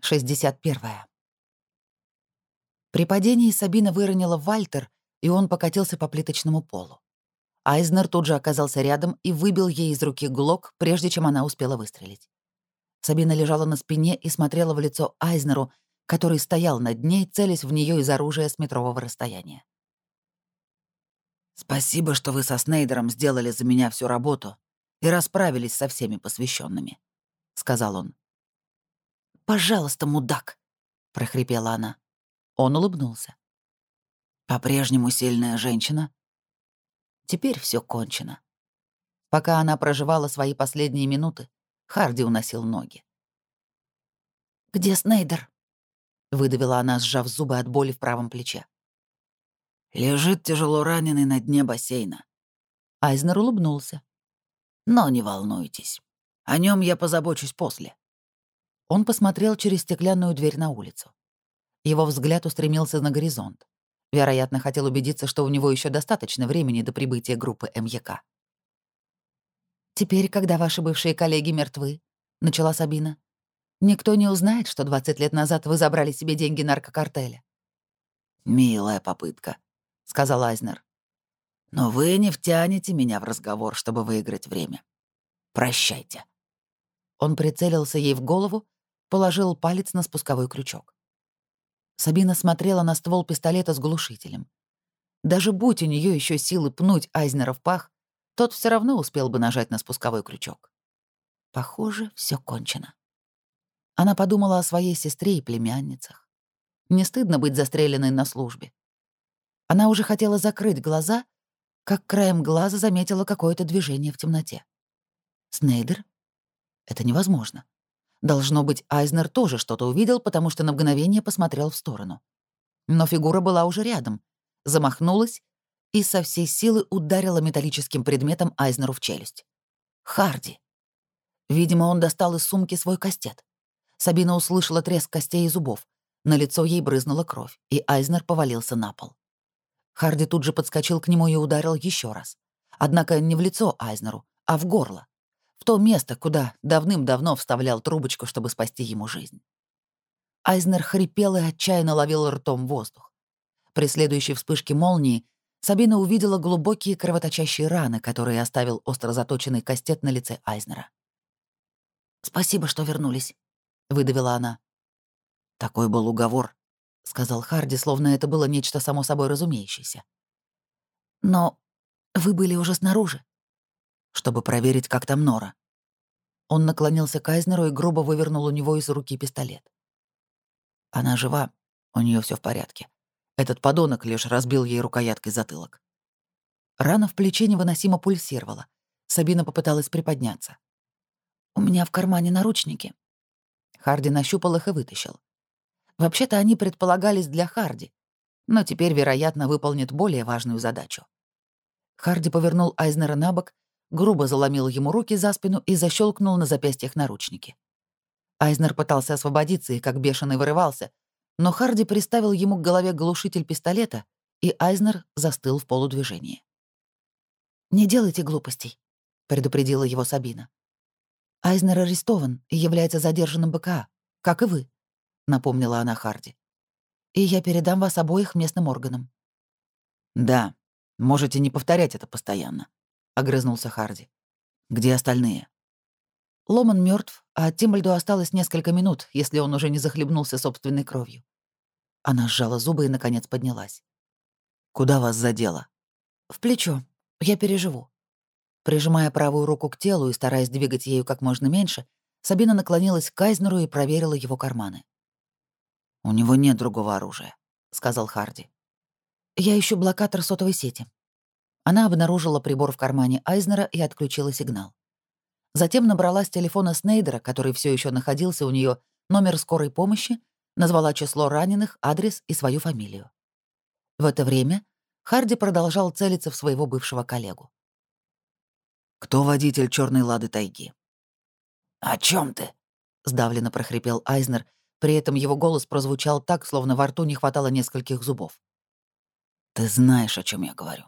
61. При падении Сабина выронила Вальтер, и он покатился по плиточному полу. Айзнер тут же оказался рядом и выбил ей из руки глок, прежде чем она успела выстрелить. Сабина лежала на спине и смотрела в лицо Айзнеру, который стоял над ней, целясь в нее из оружия с метрового расстояния. «Спасибо, что вы со Снейдером сделали за меня всю работу и расправились со всеми посвященными, сказал он. «Пожалуйста, мудак!» — прохрипела она. Он улыбнулся. «По-прежнему сильная женщина?» Теперь все кончено. Пока она проживала свои последние минуты, Харди уносил ноги. «Где Снейдер?» — выдавила она, сжав зубы от боли в правом плече. «Лежит тяжело раненый на дне бассейна». Айзнер улыбнулся. «Но не волнуйтесь. О нем я позабочусь после». Он посмотрел через стеклянную дверь на улицу. Его взгляд устремился на горизонт. Вероятно, хотел убедиться, что у него еще достаточно времени до прибытия группы МЯК. «Теперь, когда ваши бывшие коллеги мертвы», — начала Сабина, «никто не узнает, что 20 лет назад вы забрали себе деньги наркокартеля». «Милая попытка», — сказал Айзнер. «Но вы не втянете меня в разговор, чтобы выиграть время. Прощайте». Он прицелился ей в голову, положил палец на спусковой крючок. Сабина смотрела на ствол пистолета с глушителем. Даже будь у нее еще силы пнуть Айзнера в пах, тот все равно успел бы нажать на спусковой крючок. Похоже, все кончено. Она подумала о своей сестре и племянницах. Не стыдно быть застреленной на службе. Она уже хотела закрыть глаза, как краем глаза заметила какое-то движение в темноте. Снейдер? Это невозможно. Должно быть, Айзнер тоже что-то увидел, потому что на мгновение посмотрел в сторону. Но фигура была уже рядом, замахнулась и со всей силы ударила металлическим предметом Айзнеру в челюсть. Харди. Видимо, он достал из сумки свой кастет. Сабина услышала треск костей и зубов. На лицо ей брызнула кровь, и Айзнер повалился на пол. Харди тут же подскочил к нему и ударил еще раз. Однако не в лицо Айзнеру, а в горло в то место, куда давным-давно вставлял трубочку, чтобы спасти ему жизнь. Айзнер хрипел и отчаянно ловил ртом воздух. При следующей вспышке молнии Сабина увидела глубокие кровоточащие раны, которые оставил остро заточенный кастет на лице Айзнера. «Спасибо, что вернулись», — выдавила она. «Такой был уговор», — сказал Харди, словно это было нечто само собой разумеющееся. «Но вы были уже снаружи чтобы проверить, как там Нора. Он наклонился к Айзнеру и грубо вывернул у него из руки пистолет. Она жива, у нее все в порядке. Этот подонок лишь разбил ей рукояткой затылок. Рана в плече невыносимо пульсировала. Сабина попыталась приподняться. «У меня в кармане наручники». Харди нащупал их и вытащил. Вообще-то они предполагались для Харди, но теперь, вероятно, выполнит более важную задачу. Харди повернул Айзнера на бок грубо заломил ему руки за спину и защелкнул на запястьях наручники. Айзнер пытался освободиться и как бешеный вырывался, но Харди приставил ему к голове глушитель пистолета, и Айзнер застыл в полудвижении. «Не делайте глупостей», — предупредила его Сабина. «Айзнер арестован и является задержанным БКА, как и вы», — напомнила она Харди. «И я передам вас обоих местным органам». «Да, можете не повторять это постоянно», огрызнулся Харди. «Где остальные?» Ломан мертв, а Тимбальду осталось несколько минут, если он уже не захлебнулся собственной кровью. Она сжала зубы и, наконец, поднялась. «Куда вас задело?» «В плечо. Я переживу». Прижимая правую руку к телу и стараясь двигать ею как можно меньше, Сабина наклонилась к Кайзнеру и проверила его карманы. «У него нет другого оружия», — сказал Харди. «Я ищу блокатор сотовой сети. Она обнаружила прибор в кармане Айзнера и отключила сигнал. Затем набрала с телефона Снейдера, который все еще находился у нее, номер скорой помощи, назвала число раненых, адрес и свою фамилию. В это время Харди продолжал целиться в своего бывшего коллегу. «Кто водитель черной лады тайги?» «О чем ты?» — сдавленно прохрипел Айзнер, при этом его голос прозвучал так, словно во рту не хватало нескольких зубов. «Ты знаешь, о чем я говорю.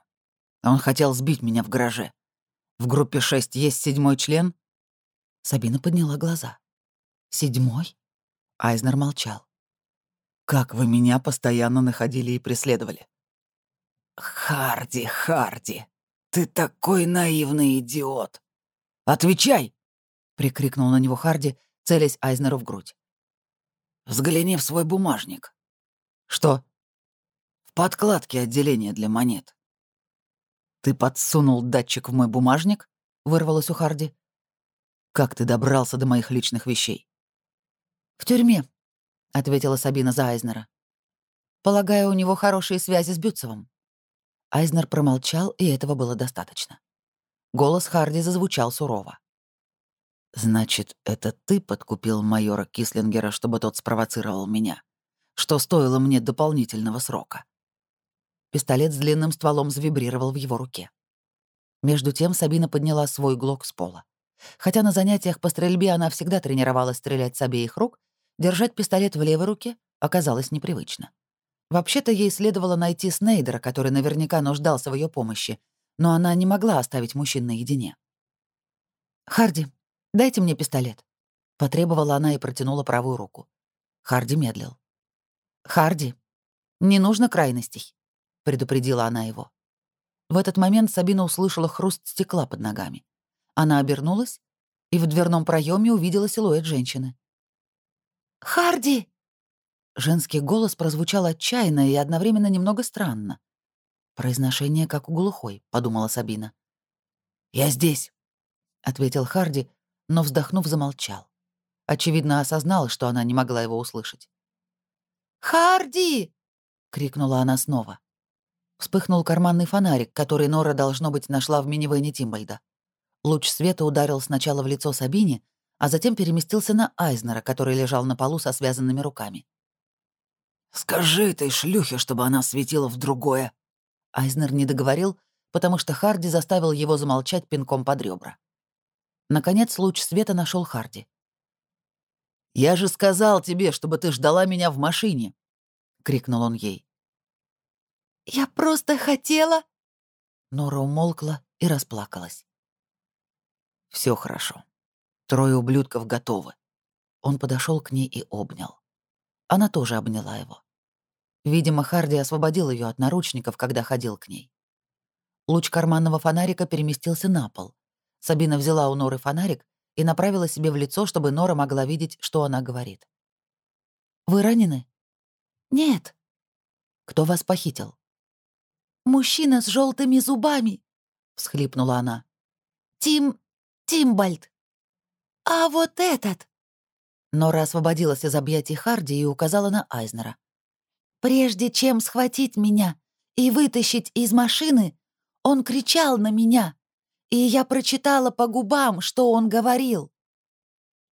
Он хотел сбить меня в гараже. В группе 6 есть седьмой член?» Сабина подняла глаза. «Седьмой? Айзнер молчал. «Как вы меня постоянно находили и преследовали?» «Харди, Харди, ты такой наивный идиот! Отвечай!» — прикрикнул на него Харди, целясь Айзнеру в грудь. «Взгляни в свой бумажник». «Что?» «В подкладке отделения для монет». «Ты подсунул датчик в мой бумажник?» — вырвалось у Харди. «Как ты добрался до моих личных вещей?» «В тюрьме», — ответила Сабина за Айзнера. «Полагаю, у него хорошие связи с Бютцевым». Айзнер промолчал, и этого было достаточно. Голос Харди зазвучал сурово. «Значит, это ты подкупил майора Кислингера, чтобы тот спровоцировал меня? Что стоило мне дополнительного срока?» Пистолет с длинным стволом завибрировал в его руке. Между тем Сабина подняла свой глок с пола. Хотя на занятиях по стрельбе она всегда тренировалась стрелять с обеих рук, держать пистолет в левой руке оказалось непривычно. Вообще-то ей следовало найти Снейдера, который наверняка нуждался в ее помощи, но она не могла оставить мужчин наедине. «Харди, дайте мне пистолет», — потребовала она и протянула правую руку. Харди медлил. «Харди, не нужно крайностей», — предупредила она его. В этот момент Сабина услышала хруст стекла под ногами. Она обернулась и в дверном проеме увидела силуэт женщины. «Харди!» Женский голос прозвучал отчаянно и одновременно немного странно. «Произношение как у глухой», — подумала Сабина. «Я здесь», — ответил Харди, но, вздохнув, замолчал. Очевидно, осознал, что она не могла его услышать. «Харди!» — крикнула она снова. Вспыхнул карманный фонарик, который Нора, должно быть, нашла в минивэне Тимбальда. Луч света ударил сначала в лицо Сабине, а затем переместился на Айзнера, который лежал на полу со связанными руками. «Скажи этой шлюхе, чтобы она светила в другое!» Айзнер не договорил, потому что Харди заставил его замолчать пинком под ребра. Наконец луч света нашел Харди. «Я же сказал тебе, чтобы ты ждала меня в машине!» — крикнул он ей. «Я просто хотела...» Нора умолкла и расплакалась. Все хорошо. Трое ублюдков готовы. Он подошел к ней и обнял. Она тоже обняла его. Видимо, Харди освободил ее от наручников, когда ходил к ней. Луч карманного фонарика переместился на пол. Сабина взяла у Норы фонарик и направила себе в лицо, чтобы Нора могла видеть, что она говорит. «Вы ранены?» «Нет». «Кто вас похитил?» «Мужчина с желтыми зубами», — всхлипнула она. «Тим... Тимбальд». «А вот этот!» Нора освободилась из объятий Харди и указала на Айзнера. «Прежде чем схватить меня и вытащить из машины, он кричал на меня, и я прочитала по губам, что он говорил».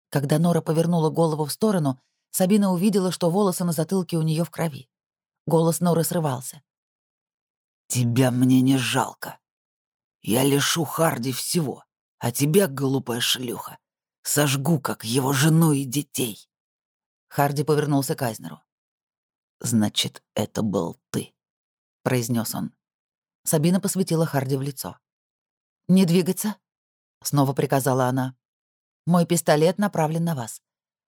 Когда Нора повернула голову в сторону, Сабина увидела, что волосы на затылке у нее в крови. Голос Норы срывался. «Тебя мне не жалко. Я лишу Харди всего, а тебя, глупая шлюха, Сожгу, как его жену и детей. Харди повернулся к Айзнеру. «Значит, это был ты», — произнес он. Сабина посветила Харди в лицо. «Не двигаться», — снова приказала она. «Мой пистолет направлен на вас.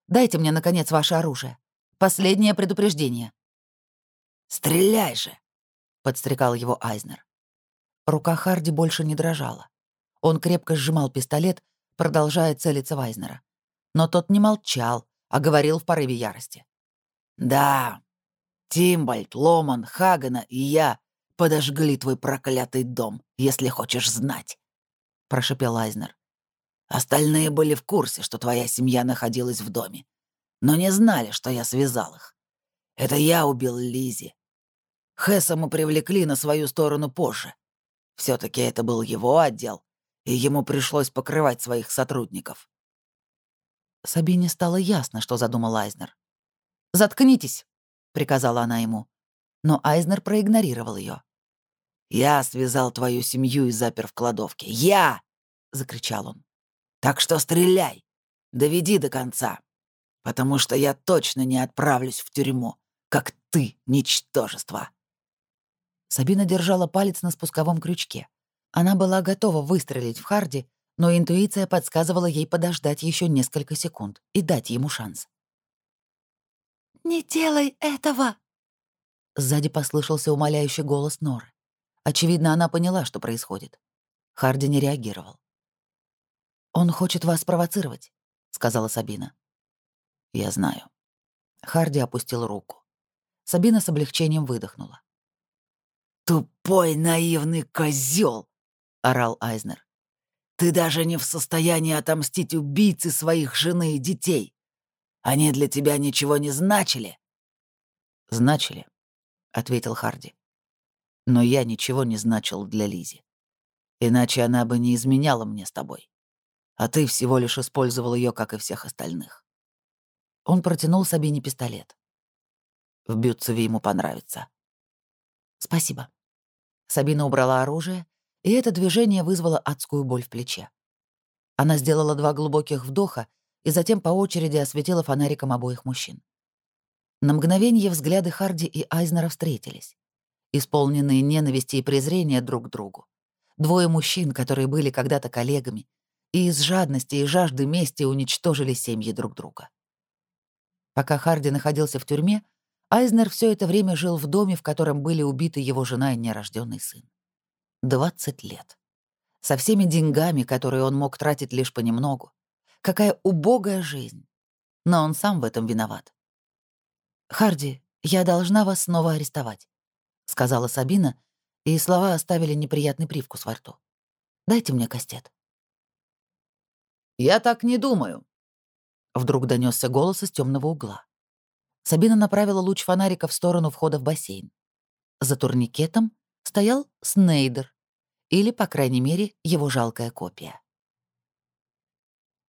Дайте мне, наконец, ваше оружие. Последнее предупреждение». «Стреляй же!» — подстрекал его Айзнер. Рука Харди больше не дрожала. Он крепко сжимал пистолет, продолжая целиться Вайзнера. Но тот не молчал, а говорил в порыве ярости. «Да, Тимбальд, Ломан, Хагана и я подожгли твой проклятый дом, если хочешь знать», — прошепел Айзнер. «Остальные были в курсе, что твоя семья находилась в доме, но не знали, что я связал их. Это я убил Лизи. Хесса мы привлекли на свою сторону позже. все таки это был его отдел, и ему пришлось покрывать своих сотрудников. Сабине стало ясно, что задумал Айзнер. «Заткнитесь», — приказала она ему. Но Айзнер проигнорировал ее. «Я связал твою семью и запер в кладовке. Я!» — закричал он. «Так что стреляй! Доведи до конца, потому что я точно не отправлюсь в тюрьму, как ты, ничтожество!» Сабина держала палец на спусковом крючке. Она была готова выстрелить в Харди, но интуиция подсказывала ей подождать еще несколько секунд и дать ему шанс. «Не делай этого!» Сзади послышался умоляющий голос Норы. Очевидно, она поняла, что происходит. Харди не реагировал. «Он хочет вас спровоцировать», — сказала Сабина. «Я знаю». Харди опустил руку. Сабина с облегчением выдохнула. «Тупой наивный козел! орал Айзнер. «Ты даже не в состоянии отомстить убийце своих жены и детей. Они для тебя ничего не значили?» «Значили», — ответил Харди. «Но я ничего не значил для Лизи. Иначе она бы не изменяла мне с тобой. А ты всего лишь использовал ее, как и всех остальных». Он протянул Сабине пистолет. В Бютцеве ему понравится. «Спасибо». Сабина убрала оружие, и это движение вызвало адскую боль в плече. Она сделала два глубоких вдоха и затем по очереди осветила фонариком обоих мужчин. На мгновение взгляды Харди и Айзнера встретились, исполненные ненависти и презрения друг к другу. Двое мужчин, которые были когда-то коллегами, и из жадности и жажды мести уничтожили семьи друг друга. Пока Харди находился в тюрьме, Айзнер все это время жил в доме, в котором были убиты его жена и нерожденный сын. 20 лет. Со всеми деньгами, которые он мог тратить лишь понемногу. Какая убогая жизнь. Но он сам в этом виноват. «Харди, я должна вас снова арестовать», — сказала Сабина, и слова оставили неприятный привкус во рту. «Дайте мне кастет». «Я так не думаю», Вдруг донесся голос из темного угла. Сабина направила луч фонарика в сторону входа в бассейн. За турникетом стоял Снейдер, или, по крайней мере, его жалкая копия.